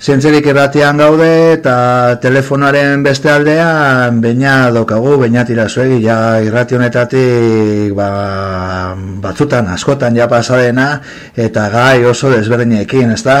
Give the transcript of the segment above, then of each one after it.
zientzerik irratian gaude eta telefonaren beste aldean baina dokagu, baina tira zuegi ja irrati honetatik ba, batzutan askotan ja pasadena eta gai oso desberdinekin, ez da?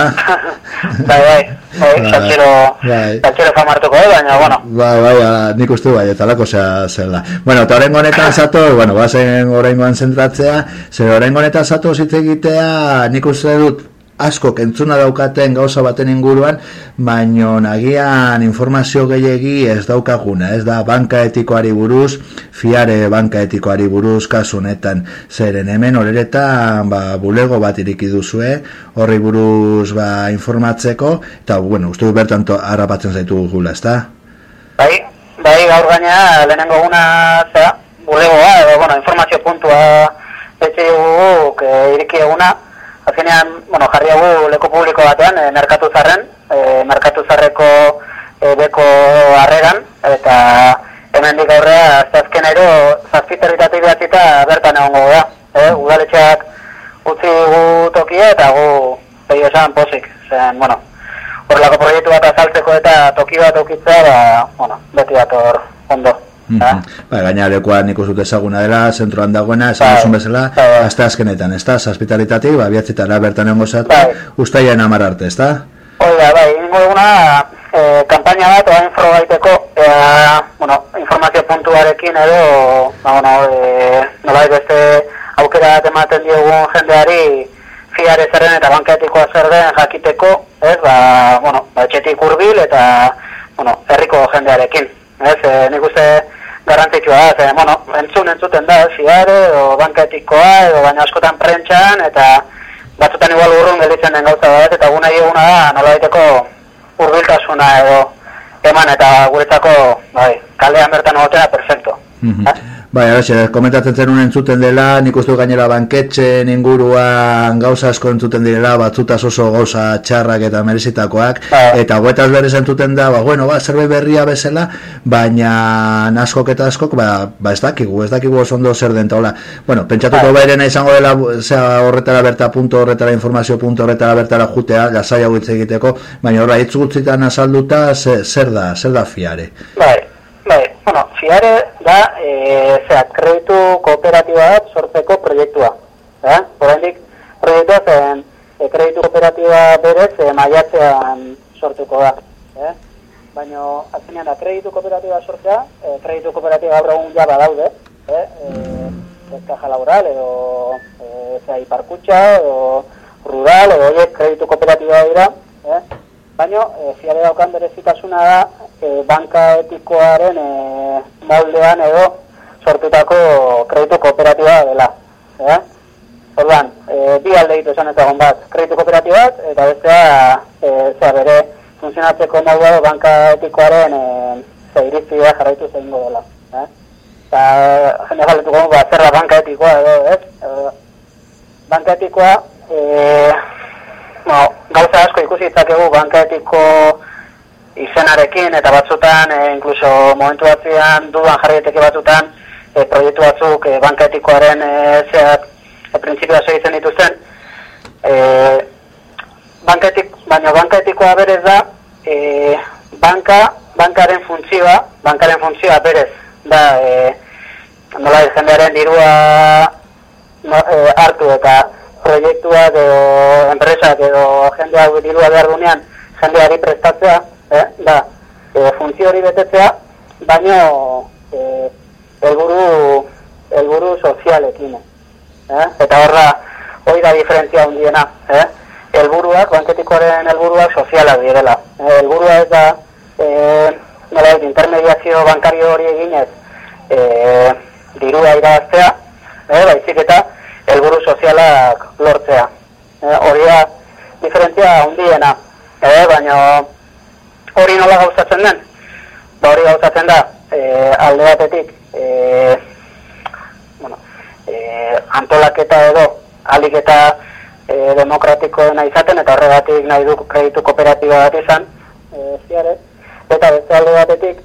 bai, bai, bai, satxero, satxero famartuko, eh, baina, bueno. Bai, bai, bai, nik uste bai, eta lako zea zela. Bueno, eta horrengo honetan zato, bueno, bazen horrengoan zentratzea, zer horrengo honetan zato zitzegitea, nik uste dut, asko kentzuna daukaten gauza baten inguruan, baino nagian informazio gehiegi ez daukaguna, ez da banka etikoari buruz, fiare banka etikoari buruz kasunetan zeren hemen horeretan ba, bulego bat iriki duzue, horri buruz ba, informatzeko, eta bueno, uste du bertan harrapatzen zaitu gula, ez da? Bai, bai, gaur gaina lehenengo guna zera, bulegoa, edo, bueno, informazio puntua betxe dugu, iriki eguna, Azkenean, bueno, jarri hau leko publiko batean, e, merkatu zarren, e, merkatu zarreko e, beko harreran, eta hemen dik aurrea, azken ero, zazpiterritate behatzita bertan egon gogo da. E, udaletxeak utzi gu tokia eta gu behi esan pozik. Zen, bueno, horrelako proiektu bat azaltzeko eta toki bat okitzea, ba, bueno, beti bat hor ondo. Ba, gaina lekoa nik usut ezaguna dela, zentroan dagoena, esan bai. bezala, bai. azte azkenetan, ez da, saspitalitatik, ba, biatzitara bertan egon bai. ustaian amar arte, ez da? Oida, bai, ingo eguna, e, kampaina bat, oa infro baiteko, e, bueno, informazio puntuarekin edo, ba, bueno, e, nola beste aukera bat ematen diogun jendeari, fiare zerren eta banketikoa zer den jakiteko, ez, ba, bueno, ba, etxetik urbil eta, bueno, herriko jendearekin, ez, e, nik uste, garrantzitsua da, ze, bueno, entzun entzuten da, ziare, edo banketikoa, edo baina askotan prentxan, eta batzutan igual urrun gelditzen den gauza bat, eta guna eguna da, nola daiteko urbiltasuna edo eman, eta guretzako, bai, kaldean bertan egotea, perfecto. Mm Bai, ara, komentatzen zen entzuten dela, nik uste gainera banketxen inguruan gauza asko entzuten direla, batzutaz oso gauza txarrak eta merezitakoak, bai. eta guetaz berriz entzuten da, ba, bueno, ba, zerbait berria bezala, baina askok eta askok, ba, ba ez dakigu, ez dakigu oso ondo zer den, hola, bueno, pentsatuko bai. bairena izango dela, zera horretara berta punto, horretara informazio punto, horretara bertara jutea, gazai hau egiteko, baina horra, hitz gutzitan azalduta, zer da, zer da fiare? Bai, bai, bueno, fiare da, e, zera, kreditu kooperatiba bat sortzeko proiektua. Eh? Horendik, proiektua zen, e, kreditu kooperatiba berez, e, maiatzean sortuko da. Eh? Baina, atzinean da, kreditu kooperatiba sortzea, e, kreditu kooperatiba gaur egun jaba daude, eh? e, kaja laboral, edo, e, zera, iparkutxa, edo, rural, edo, oie, kreditu kooperatiba dira, eh? Baina, e, fiare daukan berezitasuna da, e, banka etikoaren e, moldean edo sortutako kreditu kooperatiba dela. E? Orduan, e, bi alde ditu esan ezagun bat, kreditu kooperatibak eta bestea e, zera bere funtzionatzeko moldua banka etikoaren e, zeirizia jarraitu zein dela. E? Eta jende galetuko ba, zerra banka etikoa edo, ez? E, banka etikoa, e, no, gauza asko ikusi itzakegu banka etiko izenarekin eta batzutan, e, inkluso momentu batzean dudan jarri batzutan e, proiektu batzuk e, banka etikoaren e, zeak e, prinsipioa segitzen dituzten. E, banketik, baina banka etikoa berez da e, banka, bankaren funtzioa bankaren funtzioa berez da e, nola jendearen dirua no, e, hartu eta proiektuak edo enpresak edo jendeak dirua behar dunean jendeari prestatzea eh, da, e, funtzio hori betetzea, baino e, elburu, elburu sozialekin. Eh? Eta horra, hori da diferentzia hundiena. Eh? Elburuak, banketikoaren elburuak sozialak direla. Eh, elburua ez da, e, nola, intermediazio bankario hori eginez, e, dirua irabaztea, eh, baizik eta helburu sozialak lortzea. Eh, hori da diferentzia hundiena. Eh, baina hori nola gauzatzen den? Ba hori gauzatzen da, e, alde batetik, e, bueno, e, antolaketa edo, alik eta e, demokratikoena izaten, eta horregatik nahi du kreditu kooperatiba bat izan, e, ziare, eta beste alde batetik,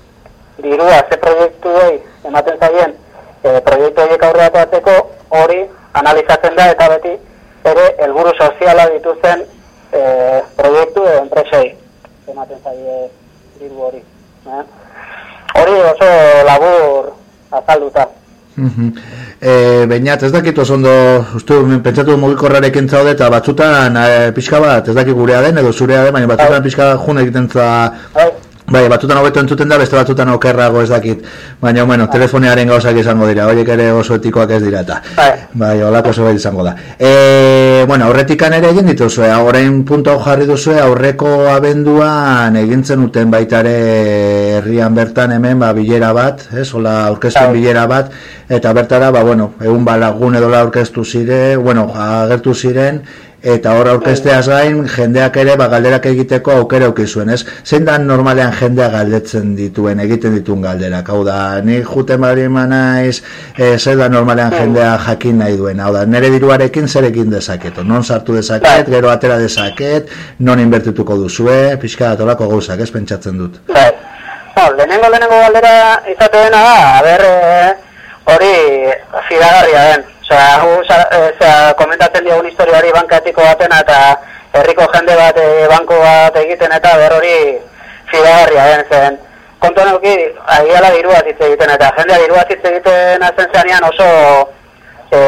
dirua ze proiektu hori ematen zaien, e, proiektu horiek aurreatu hori analizatzen da, eta beti, ere, helburu soziala dituzen e, proiektu edo enpresei. Ematen zaie diru hori. Eh? Hori oso labur azalduta. E, Beinat, ez dakit oso ondo, uste, pentsatu mugikorrarekin zaude eta batzutan e, pixka bat, ez dakit gurea den edo zurea den, baina batzutan bai. pixka jun egiten za... Bai. Batzutan hobeto entzuten da, beste batzutan okerrago ez dakit. Baina, bueno, bai. telefonearen gauzak izango dira, horiek ere oso etikoak ez dira eta. Bai, bai holako oso bai izango da. E, bueno, aurretikan ere egin dituzue, orain punto jarri duzue, aurreko abenduan egintzen uten baitare herrian bertan hemen, ba, bilera bat, ez, hola, aurkezten bai. bilera bat, eta bertara, ba, bueno, egun balagun edo la aurkeztu zire, bueno, agertu ziren, eta hor aurkesteaz gain jendeak ere ba galderak egiteko aukera auki zuen, ez? Zein da normalean jendea galdetzen dituen, egiten dituen galderak? Hau da, ni jute bari naiz, e, zer da normalean jendea jakin nahi duen? Hau da, nere diruarekin zer egin dezaket? Non sartu dezaket, gero atera dezaket, non inbertituko duzue, pixka atolako gauzak, ez pentsatzen dut? Bai. No, lehenengo lehenengo galdera izateena da, a ber, eh, hori fidagarria den. Osea, osea, komentatzen diogun historiari bankatiko batena eta herriko jende bat e, banko bat egiten eta ber hori fidagarria den zen. Kontuan euki, agiala dirua hitz egiten eta jendea dirua hitz egiten azten zenean oso e,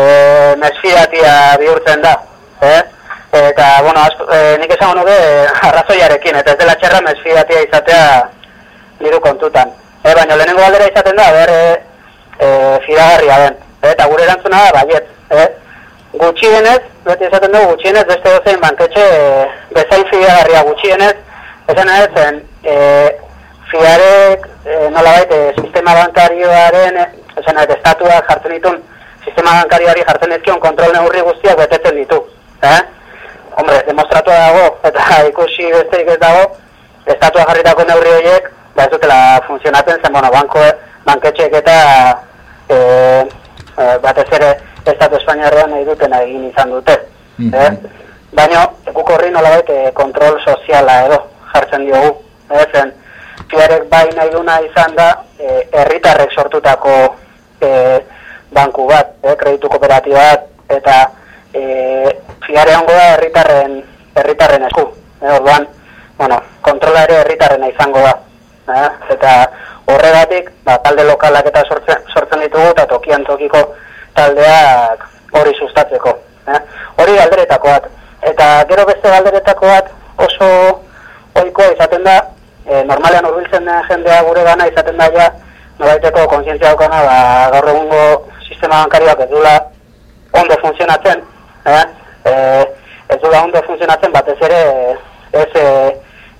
mesfidatia bihurtzen da. Eh? Eta, bueno, asko, e, nik esan nuke arrazoiarekin, eta ez dela txerra mesfidatia izatea diru kontutan. E, baina lehenengo aldera izaten da, ber, e, e, fidagarria den eta gure erantzuna da baiet, eh? Gutxienez, beti esaten dugu gutxienez beste dozein banketxe e, bezain fidagarria gutxienez, esan ez zen, e, fiarek e, nola baita, sistema bankarioaren, esan ez, estatua jartzen ditun, sistema bankarioari jartzen ezkion kontrol neurri guztiak betetzen ditu, eh? Hombre, demostratu dago, eta ikusi besteik ez dago, estatua jarritako neurri horiek, ba ez dutela funtzionatzen zen, bueno, banko, banketxeek eta e, Eh, batez ere Estatu Espainiarrean nahi duten egin izan dute. Mm -hmm. eh? Baina, guk horri nolabait eh, kontrol soziala edo jartzen diogu. Eh? Zen, fiarek bai nahi duna izan da, eh, herritarrek sortutako eh, banku bat, eh? kreditu kooperatiba bat, eta eh, fiare hongo da herritarren, herritarren esku. Eh? Orduan, bueno, kontrola ere herritarrena izango da. Eh? Eta horregatik, ba, talde lokalak eta sortzen, sortzen ditugu eta tokian tokiko taldeak hori sustatzeko. Eh? Hori galderetako bat. Eta gero beste galderetako bat oso ohikoa izaten da, e, normalean urbiltzen jendea gure gana izaten da ja, nobaiteko konsientzia daukana, ba, gaur egungo sistema bankarioak ez dula ondo funtzionatzen, eh? E, ez dula ondo funtzionatzen, batez ere ez, e,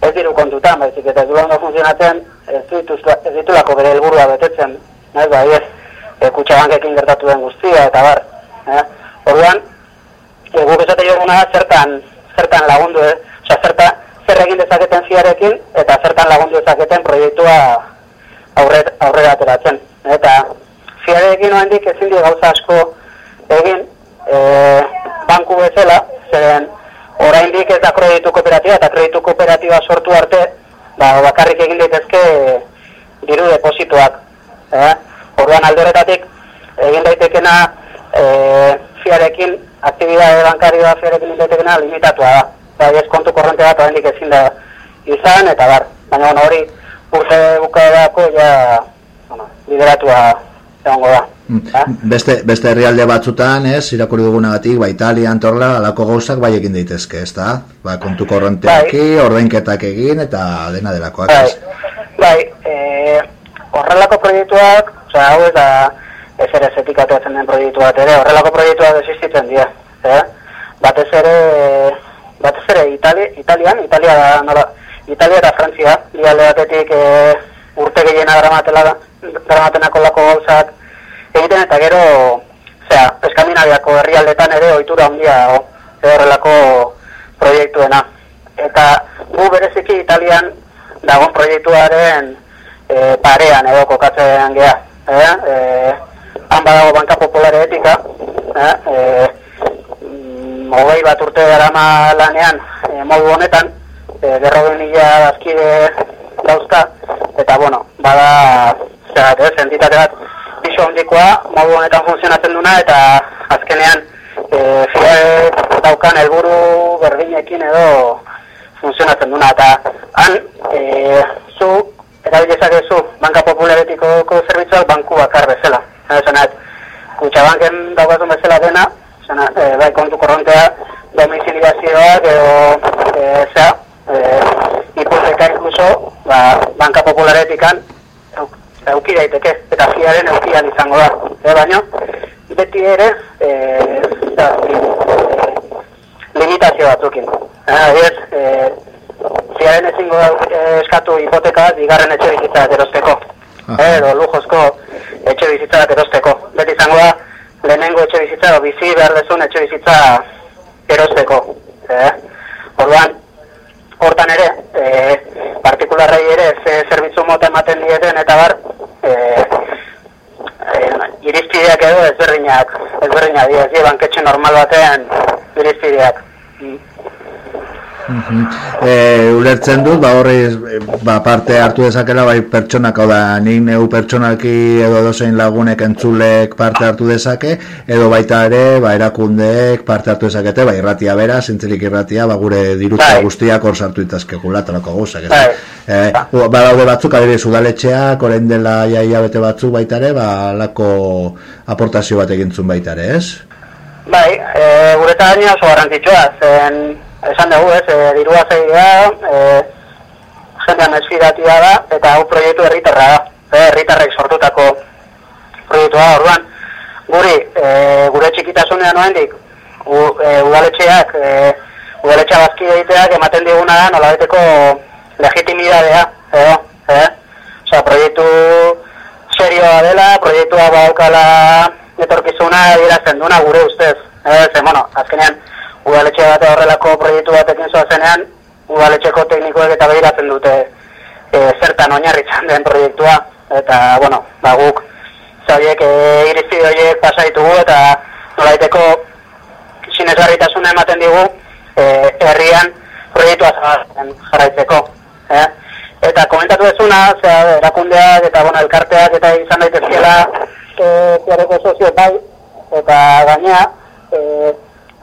ez diru kontutan, baizik eta ez dula ondo funtzionatzen, ez, ditulako bere helburua betetzen, ez bai ez, e, kutsabankekin gertatu den guztia, eta bar, eh? Orduan, e, guk esate joguna zertan, zertan lagundu, eh? Osa, zerta, zer egin dezaketen ziarekin, eta zertan lagundu dezaketen proiektua aurre, aurrera ateratzen. Eta ziarekin oendik ezin di gauza asko egin, e, banku bezala, zeren, oraindik ez da kreditu kooperatiba, eta kreditu kooperatiba sortu arte, ba, bakarrik egin daitezke diru deposituak. Eh? Orduan aldoretatik egin daitekena e, fiarekin, aktibidade bankarioa fiarekin egin daitekena limitatua da. Ba, ez kontu korrente bat oraindik ezin da izan, eta bar, baina hori urte bukaerako ja bueno, lideratua egongo da. Mm. Beste, beste herrialde batzutan, ez, irakurri dugunagatik, ba, Italia, Antorla, alako gauzak bai egin daitezke, ez da? Ba, kontu korronteaki, bai. ordainketak egin, eta dena delakoak, bai. Horrelako proiektuak, oza, hau ez da, ez ere zetikatuatzen den proiektu bat ere, horrelako proiektuak existitzen dira, eh? Batez ere, batez ere, Itali, Italian, Italia da, nola, Italia eta Frantzia, lialde batetik e, urte gehiena gramatenako lako gauzak, egiten eta gero, zera, Eskandinaviako herrialdetan ere ohitura handia horrelako proiektuena. Eta gu bereziki Italian dagoen proiektuaren e, parean edo kokatzen geha. Eh? E, han badago banka populare etika, eh? e, bat urte gara lanean e, modu honetan, e, berrogen mila dazkide dauzka, eta bueno, bada, zera, ez, entitate bat, piso handikoa, modu honetan funtzionatzen duna, eta azkenean e, fide daukan helburu berdinekin edo funtzionatzen duna. Eta han, e, zu, erabilezak zu, banka popularetiko zerbitzuak banku bakar bezala. Zena, kutsabanken daukatu bezala dena, zena, e, bai kontu korrontea, domiziliazioak edo, e, zera, e, hipoteka inkluso, ba, banka popularetikan, euki daiteke, eta fiaren eukian izango da. E, baino, beti ere, e, da, e, limitazio batzukin. Ez, e, fiaren ezingo e, eskatu hipoteka bigarren etxe bizitza erosteko. edo lujozko etxe bizitza erosteko. Beti izango da, lehenengo etxe bizitza, bizi behar dezun etxe bizitza erosteko. Eh? Orduan, hortan ere, e, partikularrei ere, ze zerbitzu mota ematen dieten, eta bar, e, e, irizpideak edo ezberdinak, ezberdinak ez banketxe normal batean irizpideak. E, ulertzen dut, ba horri ba, parte hartu dezakela bai pertsonak, da, nik neu pertsonaki edo dozein lagunek entzulek parte hartu dezake, edo baita ere, ba erakundeek parte hartu dezakete, bai irratia bera, zintzelik irratia, ba gure dirutza bai. guztiak hor sartu itazke gulatarako gauzak. Bai. E, ba daude batzuk, adibidez, udaletxeak, orain dela jaia bete batzuk baita ere, ba lako aportazio bat egintzun baita ere, ez? Bai, e, gure eta oso garrantzitsua, zen esan dugu ez, e, dirua zeigia, e, jendean esfidatia da, eta hau proiektu herritarra da, e, herritarrek sortutako proiektua orduan. Guri, e, gure txikitasunean noendik, u, e, udaletxeak, e, udaletxa bazki egiteak ematen diguna da, nola beteko legitimidadea, edo, e? Osa, proiektu serioa dela, proiektua baukala etorkizuna dirazten duna gure ustez. E, ze, bueno, azkenean, udaletxe bat horrelako proiektu batekin zoa zenean, udaletxeko teknikoek eta behiratzen dute e, zertan oinarritzen den proiektua, eta, bueno, ba, guk, zaiek, e, irizpide horiek pasaitugu, eta nolaiteko sinesgarritasuna ematen digu, e, herrian proiektua zabazen jarraitzeko. Eh? Eta komentatu ezuna, zera, erakundeak eta, bueno, elkarteak eta izan daitezkela, e, sozio bai, eta gainea, e,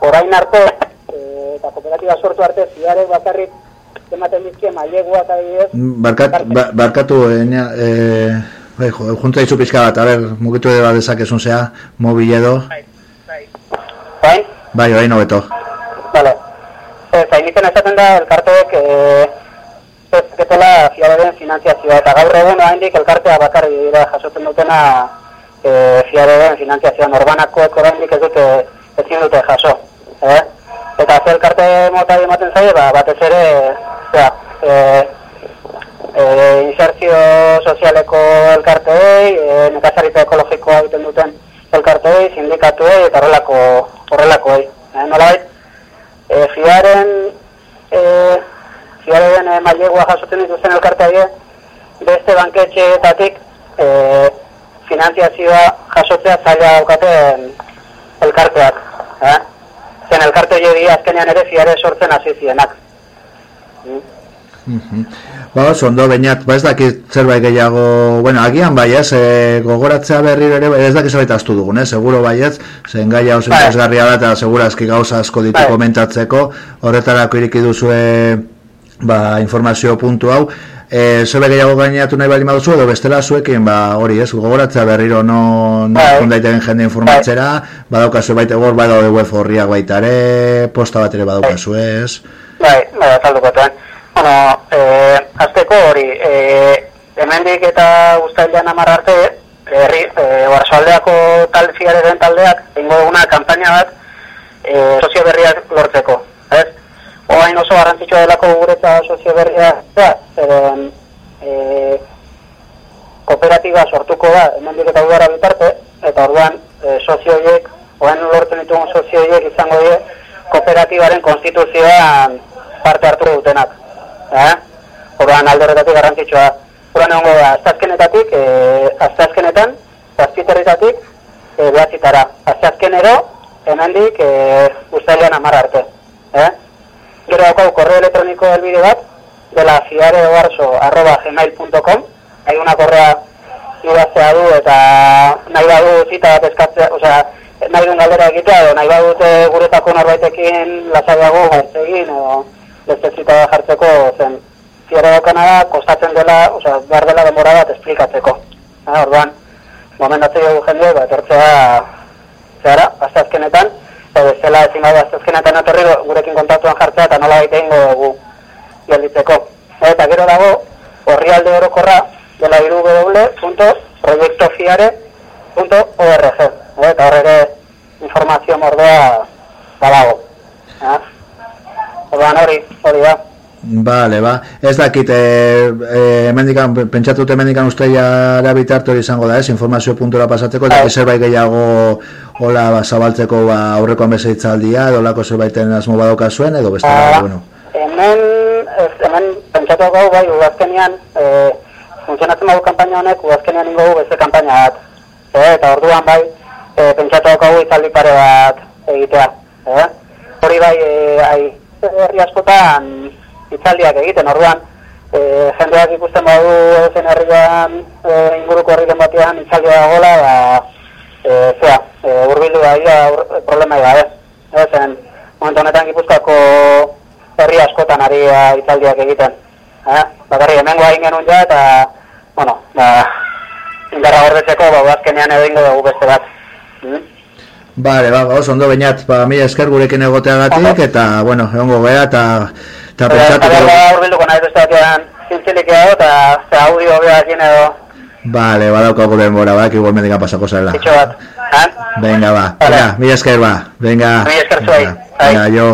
orain arte, e, eta kooperatiba sortu arte, ziare bakarrik ematen dizkie mailegua eta bidez. Barkat, ba, barkatu, enia, e, bai, jo, junta izu pizka bat, a ber, mugitu edo bat dezakezun zea, mobil edo. Bai, bai. Bai? Bai, orain hobeto. Vale. Eta initzen esaten da, elkarteek, e, ez ketela fiararen finanziazioa, eta gaur egun oraindik elkartea bakarri dira jasotzen dutena e, fiararen finanziazioa norbanako oraindik ez dute ezin dute jaso eh? Eta zer karte mota ematen zaie, ba, batez ere, zera, e, e, insertzio sozialeko elkarteei, e, nekazaritza ekologikoa egiten duten elkarteei, sindikatuei eta horrelako horrelakoei. Eh, nola bait, e, fiaren, e, fiaren e, mailegua jasoten dituzten elkarteai, beste banketxeetatik e, finanziazioa jasotzea zaila daukaten elkarteak. Eh? Zen elkarte jodi azkenean ere fiare sortzen hasi zienak. Mm Ba, ondo bainat, ba ez dakit zerbait gehiago, bueno, agian bai ez, e, gogoratzea berri ere, ez dakit zerbait astu dugun, eh? seguro bai ez, zen gai hau bai. da, eta segura eski gauza asko ditu bai. komentatzeko, horretarako iriki duzue, ba, informazio puntu hau, E, zebe gehiago gainatu nahi bali maduzu edo bestela zuekin, ba, hori ez, gogoratzea berriro no, no bai. daiteken jende informatzera, bai. badaukazu baita gor, bada web horriak baita ere, posta bat ere badaukazu ez. Bai, bai, azalduko Bueno, e, azteko hori, e, hemendik eta guztailean amarra arte, herri, e, barzoaldeako tal taldeak, ingo duguna kampaina bat, e, sozio berriak lortzeko? Oain oso garrantzitsua delako guretza sozio berria, zeren e, kooperatiba sortuko da, hemen eta udara bitarte, eta orduan e, sozioiek, oain lortzen ditugun sozioiek izango die, kooperatibaren konstituzioan parte hartu dutenak. Eh? Orduan alde horretatik garrantzitsua. Orduan egon da, aztazkenetatik, e, aztazkenetan, azpiterritatik, e, behatzitara. Aztazkenero, hemendik, e, ustailean amarra arte. Eh? Gero daukau korreo elektroniko helbide bat, dela fiareoarso.gmail.com Hai una korrea idaztea du eta nahi badu zita bat eskatzea, osea, nahi duen galdera egitea, edo nahi badute guretako norbaitekin lasaiago egin, edo beste zita jartzeko zen fiare daukana da, kostatzen dela, oza, behar dela demora bat esplikatzeko. Ha, orduan, momentatze dugu jende, bat ertzea, zehara, azazkenetan, eta bezala ezin gau azazkenetan atorri gurekin kontatuan jartzea, eta nola baita ingo dugu gelditzeko. Eta gero dago, horrialde orokorra, dela www.proiektofiare.org. Eta horre ere informazio mordea badago. Orduan hori, hori da. Vale, ba. Ez dakit, e, e, mendikan, pentsatute mendikan uste ja bitartu izango da, ez? Informazio puntura pasateko, eta bai. zerbait gehiago hola ba, zabaltzeko ba, aurreko amezeitzaldia, edo lako zerbaiten asmo badoka zuen, edo beste, ba, bueno. Hemen, ez, hemen pentsatu gau, bai, uazkenian, e, funtzionatzen badu kampaina honek, uazkenian ingo beste kampaina bat. E, eta orduan, bai, e, pentsatu gau izaldi pare bat egitea. E? Hori bai, e, ai, herri askotan, itzaldiak egiten, orduan, e, jendeak ikusten badu zen herrian e, inguruko herriren batean itzaldia dagoela, da, e, zera, e, urbildu da, ia, ur, problema da, ez? Ez, zen, momentu honetan gipuzkako herri askotan ari itzaldiak egiten. Eh? Bakarri, hemen guain genuen ja, eta, bueno, ba, indarra gordetzeko, ba, azkenean edo ingo dugu beste bat. Mm? Vale, ba, oso ondo bainat, ba, mi esker gurekin egoteagatik, eta, bueno, egongo gara, eta Eta pentsatu... Eta behar urbilduko nahi beste batean zintzilik edo, eta ze audio beha egin edo... Vale, badaukago denbora, ba, igual mendikan pasako zela. Itxo bat, Venga, ba. Venga, mi esker, ba. Venga. Mi esker zuai. Venga, yo.